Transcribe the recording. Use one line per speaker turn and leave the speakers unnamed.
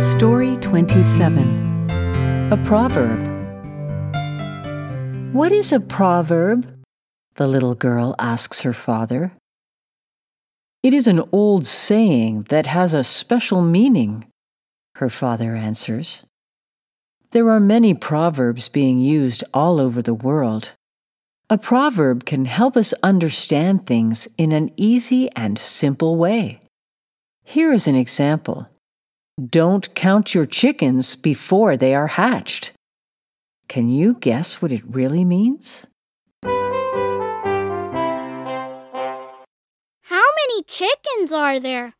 Story 27
A proverb. What is a proverb? The little girl asks her father. It is an old saying that has a special meaning, her father answers. There are many proverbs being used all over the world. A proverb can help us understand things in an easy and simple way. Here is an example Don't count your chickens before they are hatched. Can you guess what it really means?
How many chickens are there?